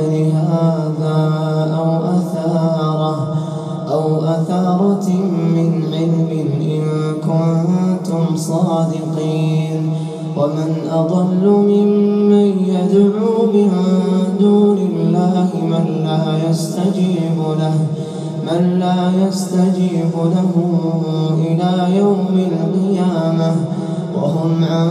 قبل هذا أو أثارة أو أثارة من علم إن كنتم صادقين. ومن أضل ممن يدعو من دون الله من لا يستجيب له من لا يستجيب له إلى يوم القيامة وهم عن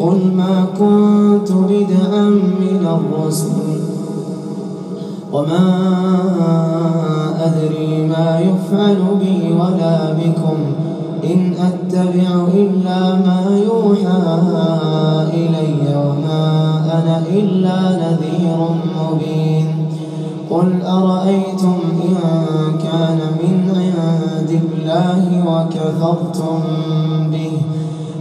قل ما كنت بدعا من الرسل وما أدري ما يفعل بي ولا بكم إن أتبع إلا ما يوحى إلي وما أنا إلا نذير مبين قل أرأيتم إن كان من عند الله وكفرتم به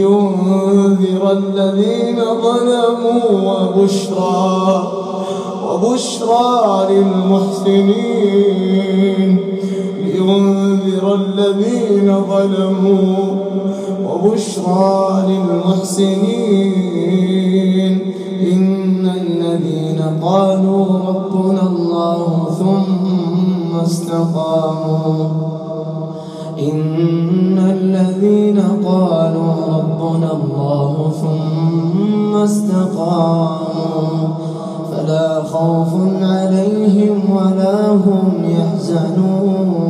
لينذر الذين ظلموا وبشرى وبشرى للمحسنين. لينذر الذين ظلموا وبشرى للمحسنين. إن الذين قالوا ربنا الله ثم استقاموا. إن الذين قالوا ربنا الله ثم استقاموا. فلا خوف عليهم ولا هم يحزنون.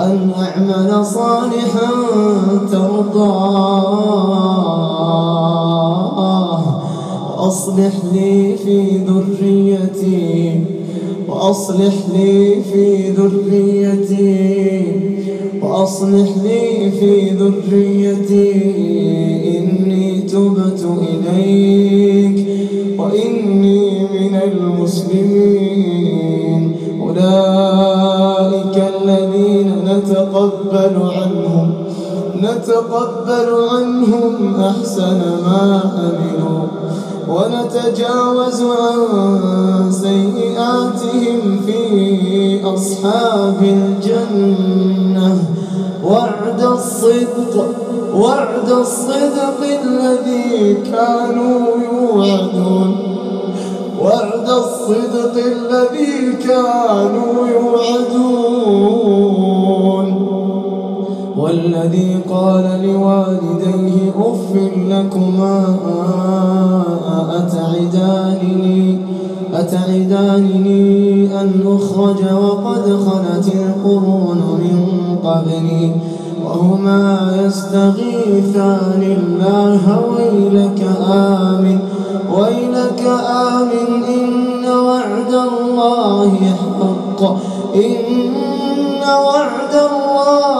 وأن أعمل صالحا ترضاه. وأصلح لي في ذريتي وأصلح لي في ذريتي وأصلح لي في ذريتي. إني تبت إليك وإني نتقبل عنهم أحسن ما عملوا ونتجاوز عن سيئاتهم في أصحاب الجنة. وعد الصدق وعد الصدق الذي كانوا يوعدون. وعد الصدق الذي كانوا يوعدون. والذي قال لوالديه أف لكما أتعدانني أتعدانني أن أخرج وقد خلت القرون من قبلي وهما يستغيثان الله ويلك آمن ويلك آمن إن وعد الله حق إن وعد الله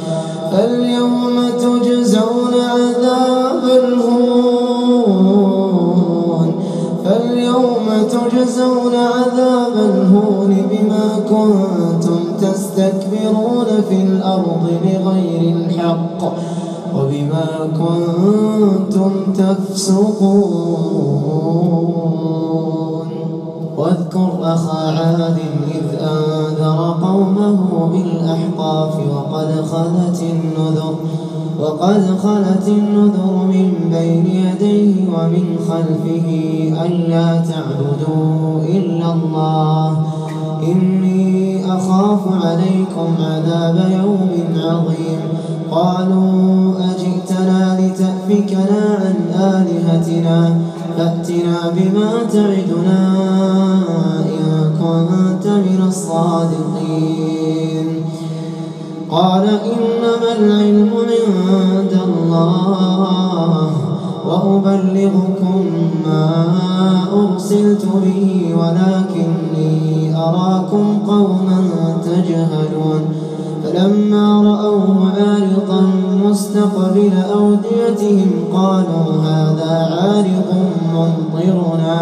فاليوم تجزون عذاب الهون. فاليوم تجزون عذاب الهون بما كنتم تستكبرون في الأرض بغير الحق وبما كنتم تفسقون. واذكر أخا عاد أنذر قومه بالأحقاف وقد خلت النذر وقد خلت النذر من بين يديه ومن خلفه ألا تعبدوا إلا الله. إني أخاف عليكم عذاب يوم عظيم. قالوا أجئتنا لتأفكنا عن آلهتنا فأتنا بما تعدنا. الصادقين. قال إنما العلم عند الله وأبلغكم ما أرسلت به ولكني أراكم قوما تجهلون. فلما رأوه عارضا مستقبل أوديتهم قالوا هذا عارض ممطرنا.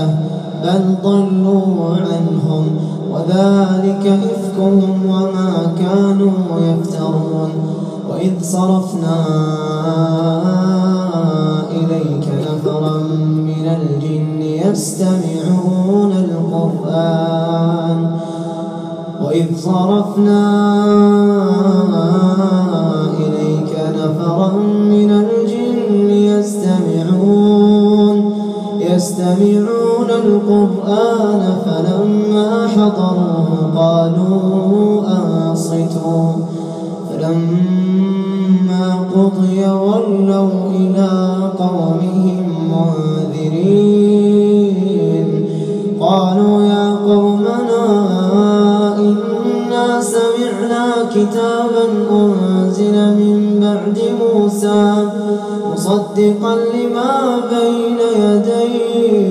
بل ضلوا عنهم. وذلك إفكهم وما كانوا يفترون. وإذ صرفنا إليك نفرا من الجن يستمعون القرآن. وإذ صرفنا إليك نفرا من الجن يستمعون. يستمعون القرآن فلما حضروه قالوا أنصتوا فلما قضي ولوا إلى قومهم منذرين. قالوا يا قومنا إنا سمعنا كتابا أنزل من بعد موسى مصدقا لما بين يديه.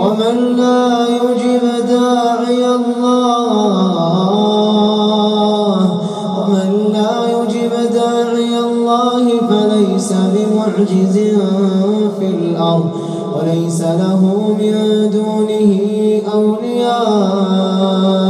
ومن لا يجب داعي الله ومن لا يجب داعي الله فليس بمعجز في الأرض وليس له من دونه أولياء.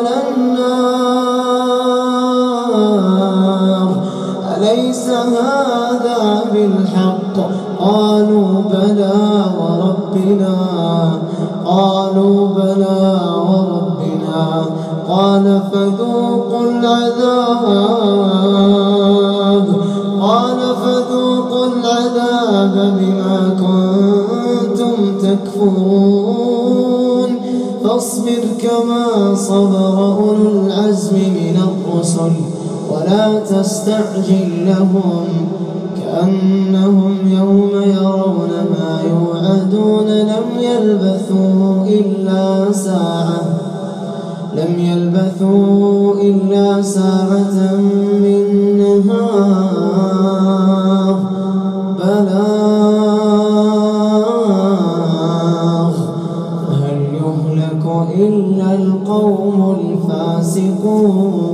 هذا بالحق. قالوا بلى وربنا. قالوا بلى وربنا. قال فذوقوا العذاب. قال فذوقوا العذاب بما كنتم تكفرون. فاصبر كما صبر أولو العزم من الرسل. ولا تستعجل لهم كأنهم يوم يرون ما يوعدون. لم يلبثوا إلا ساعة لم يلبثوا إلا ساعة من نهار. بلاغ هل يهلك إلا القوم الفاسقون؟